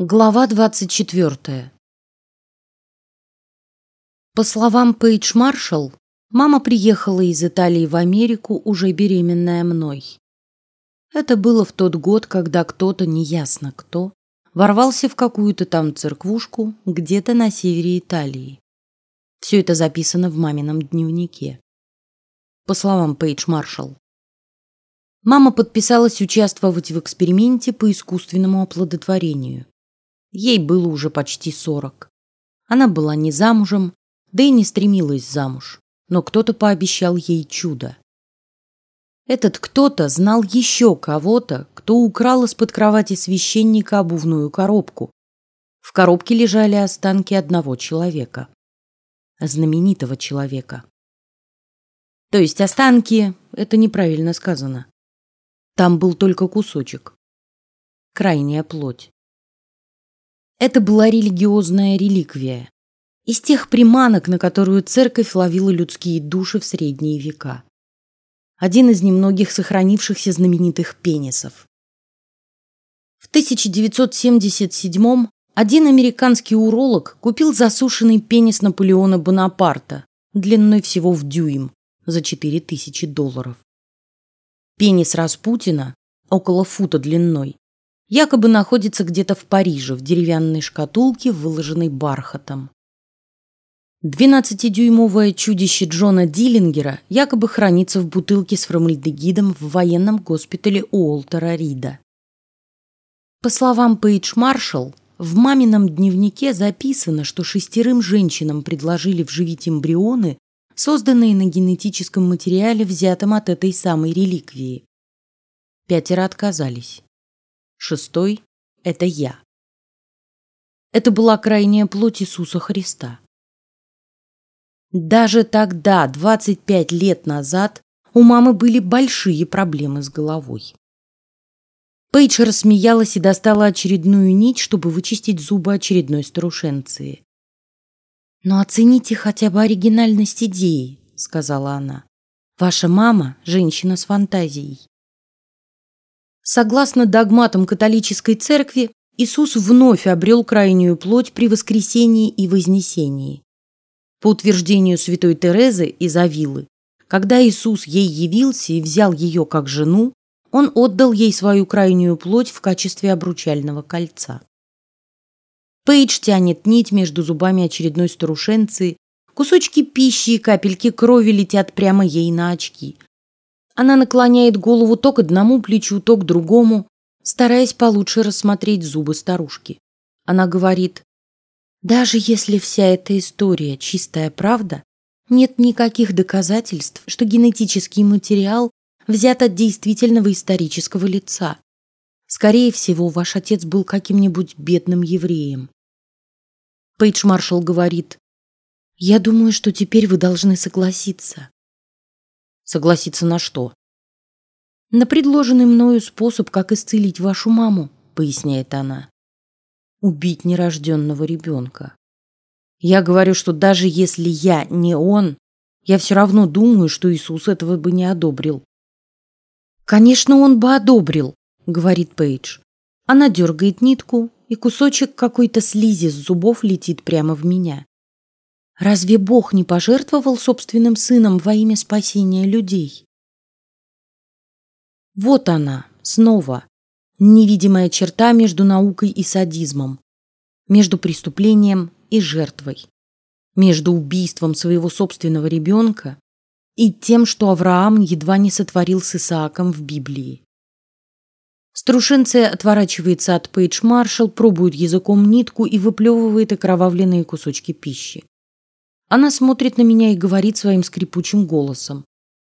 Глава двадцать четвертая. По словам Пейдж Маршалл, мама приехала из Италии в Америку уже беременная мной. Это было в тот год, когда кто-то неясно кто ворвался в какую-то там церквушку где-то на севере Италии. Все это записано в мамином дневнике. По словам Пейдж Маршалл, мама подписалась участвовать в эксперименте по искусственному оплодотворению. Ей было уже почти сорок. Она была не замужем, да и не стремилась замуж, но кто-то пообещал ей чудо. Этот кто-то знал еще кого-то, кто украл из-под кровати священника обувную коробку. В коробке лежали останки одного человека, знаменитого человека. То есть останки – это неправильно сказано. Там был только кусочек, крайняя плоть. Это была религиозная реликвия из тех приманок, на которую церковь ловила людские души в средние века. Один из немногих сохранившихся знаменитых пенисов. В 1977 один американский уролог купил засушенный пенис Наполеона Бонапарта длиной всего в дюйм за 4000 долларов. Пенис Распутина около фута длиной якобы находится где-то в Париже в деревянной шкатулке, выложенной бархатом. Двенадцатидюймовое чудище Джона Диллингера якобы хранится в бутылке с формальдегидом в военном госпитале Уолтера Рида. По словам Пейдж Маршалл, в мамином дневнике записано, что шестерым женщинам предложили вживить эмбрионы, созданные на генетическом материале, взятом от этой самой реликвии. Пятеро отказались. Шестой – это я. Это была крайняя плоть Иисуса Христа. Даже тогда, 25 лет назад, у мамы были большие проблемы с головой. Пейдж рассмеялась и достала очередную нить, чтобы вычистить зубы очередной старушенции. Но оцените хотя бы оригинальность идеи, сказала она. Ваша мама женщина с фантазией. Согласно догматам католической церкви, Иисус вновь обрел крайнюю плоть при воскресении и вознесении. По утверждению святой Терезы из Авилы, когда Иисус ей явился и взял ее как жену, он отдал ей свою крайнюю плоть в качестве обручального кольца. Пейдж тянет нить между зубами очередной старушенцы, кусочки пищи и капельки крови летят прямо ей на очки, она наклоняет голову то к одному плечу, то к другому, стараясь получше рассмотреть зубы старушки. Она говорит: даже если вся эта история чистая правда, нет никаких доказательств, что генетический материал взят от действительного исторического лица. Скорее всего, ваш отец был каким-нибудь бедным евреем. Пейдж Маршалл говорит: я думаю, что теперь вы должны согласиться. Согласиться на что? На предложенный мною способ, как исцелить вашу маму, поясняет она. Убить нерожденного ребенка. Я говорю, что даже если я не он, я все равно думаю, что Иисус этого бы не одобрил. Конечно, он бы одобрил, говорит Пейдж. Она дергает нитку, и кусочек какой-то слизи с зубов летит прямо в меня. Разве Бог не пожертвовал собственным сыном во имя спасения людей? Вот она, снова, невидимая черта между наукой и садизмом, между преступлением и жертвой, между убийством своего собственного ребенка и тем, что Авраам едва не сотворил с Исааком в Библии. Струшенция отворачивается от Пейдж Маршалл, пробует языком нитку и выплевывает окровавленные кусочки пищи. Она смотрит на меня и говорит своим скрипучим голосом: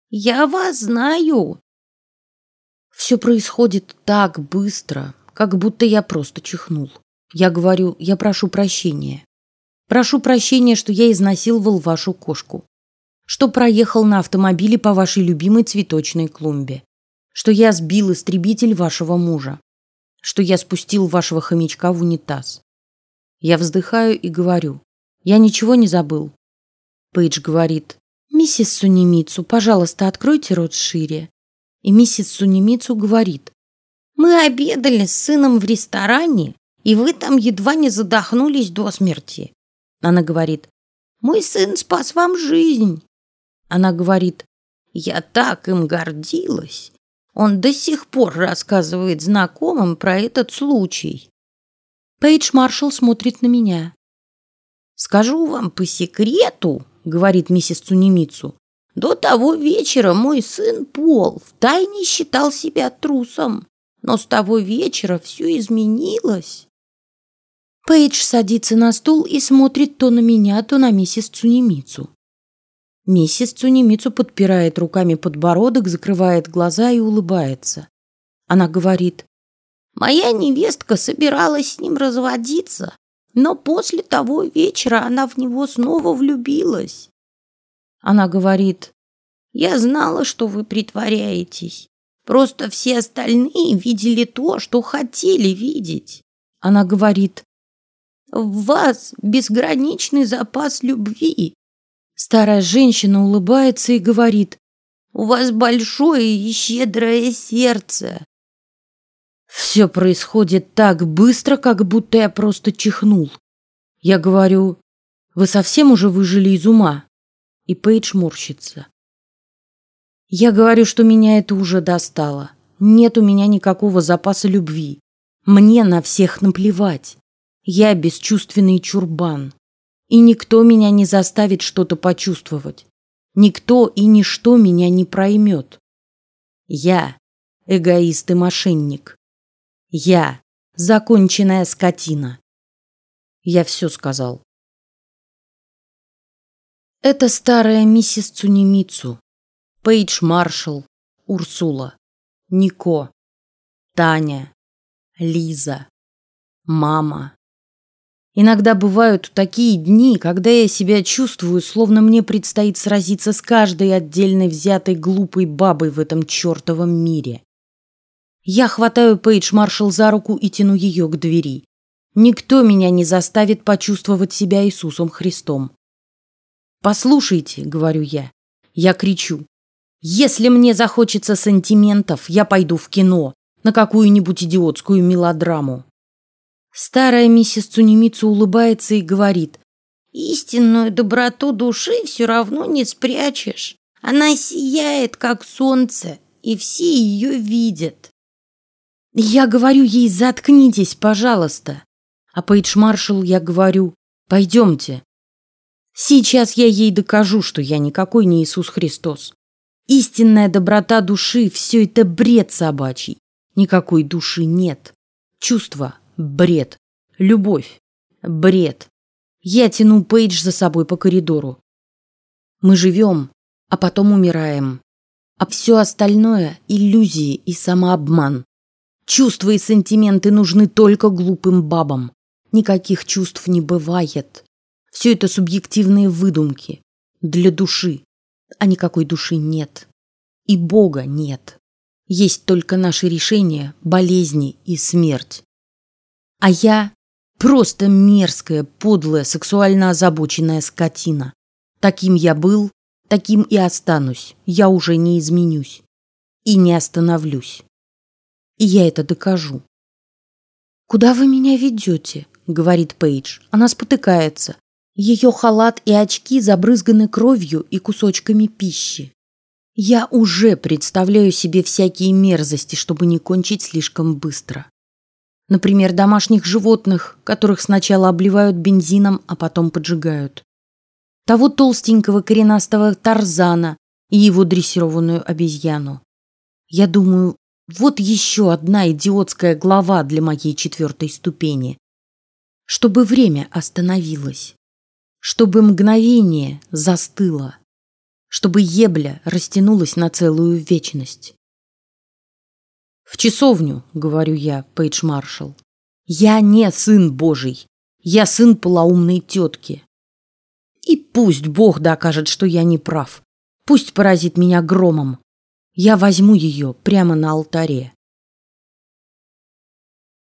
"Я вас знаю". Все происходит так быстро, как будто я просто чихнул. Я говорю: "Я прошу прощения. Прошу прощения, что я изнасиловал вашу кошку, что проехал на автомобиле по вашей любимой цветочной клумбе, что я сбил истребитель вашего мужа, что я спустил вашего хомячка в унитаз". Я вздыхаю и говорю: "Я ничего не забыл. Пейдж говорит: "Миссис Сунемицу, пожалуйста, откройте рот шире". И миссис Сунемицу говорит: "Мы обедали с сыном в ресторане, и вы там едва не задохнулись до смерти. Она говорит, мой сын спас вам жизнь. Она говорит, я так им гордилась. Он до сих пор рассказывает знакомым про этот случай. Пейдж Маршалл смотрит на меня. Скажу вам по секрету, говорит миссис Цунемицу. До того вечера мой сын Пол втайне считал себя трусом, но с того вечера все изменилось. Пейдж садится на стул и смотрит то на меня, то на миссис Цунемицу. Миссис Цунемицу подпирает руками подбородок, закрывает глаза и улыбается. Она говорит: "Моя невестка собиралась с ним разводиться, но после того вечера она в него снова влюбилась. Она говорит: "Я знала, что вы притворяетесь. Просто все остальные видели то, что хотели видеть". Она говорит: "В вас безграничный запас любви. Старая женщина улыбается и говорит: "У вас большое и щедрое сердце". Все происходит так быстро, как будто я просто чихнул. Я говорю: "Вы совсем уже выжили из ума?" И Пейдж морщится. Я говорю, что меня это уже достало. Нет у меня никакого запаса любви. Мне на всех наплевать. Я бесчувственный чурбан и никто меня не заставит что-то почувствовать. Никто и ничто меня не проймет. Я эгоист и мошенник. Я законченная скотина. Я все сказал. Это старая миссис Цунемицу, Пейдж Маршалл, Урсула, Нико, Таня, Лиза, мама, Иногда бывают такие дни, когда я себя чувствую, словно мне предстоит сразиться с каждой отдельной взятой глупой бабой в этом чертовом мире. Я хватаю Пейдж Маршалл за руку и тяну ее к двери. Никто меня не заставит почувствовать себя Иисусом Христом. Послушайте, говорю я, я кричу. Если мне захочется сантиментов, я пойду в кино на какую-нибудь идиотскую мелодраму. Старая миссис Цунемицу улыбается и говорит: истинную доброту души все равно не спрячешь. Она сияет как солнце, и все ее видят. Я говорю ей: заткнитесь, пожалуйста. А Пейдж Маршалл я говорю: пойдемте. Сейчас я ей докажу, что я никакой не Иисус Христос. Истинная доброта души все это бред собачий. Никакой души нет. Чувства Бред. Любовь. Бред. Я тяну Пейдж за собой по коридору. Мы живем, а потом умираем. А все остальное – иллюзии и самообман. Чувства и сантименты нужны только глупым бабам. Никаких чувств не бывает. Все это субъективные выдумки. Для души. А никакой души нет. И Бога нет. Есть только наши решения, болезни и смерть. А я просто мерзкая, подлая, сексуально озабоченная скотина. Таким я был, таким и останусь. Я уже не изменюсь и не остановлюсь. И я это докажу. Куда вы меня ведете? говорит Пейдж. Она спотыкается. Ее халат и очки забрызганы кровью и кусочками пищи. Я уже представляю себе всякие мерзости, чтобы не кончить слишком быстро. Например, домашних животных, которых сначала обливают бензином, а потом поджигают. Того толстенького коренастого Тарзана и его дрессированную обезьяну. Я думаю, вот еще одна идиотская глава для моей четвертой ступени. Чтобы время остановилось, чтобы мгновение застыло, чтобы ебля растянулась на целую вечность. В часовню, говорю я, Пейдж Маршал. Я не сын Божий, я сын полоумной тетки. И пусть Бог докажет, что я не прав. Пусть поразит меня громом. Я возьму ее прямо на алтаре.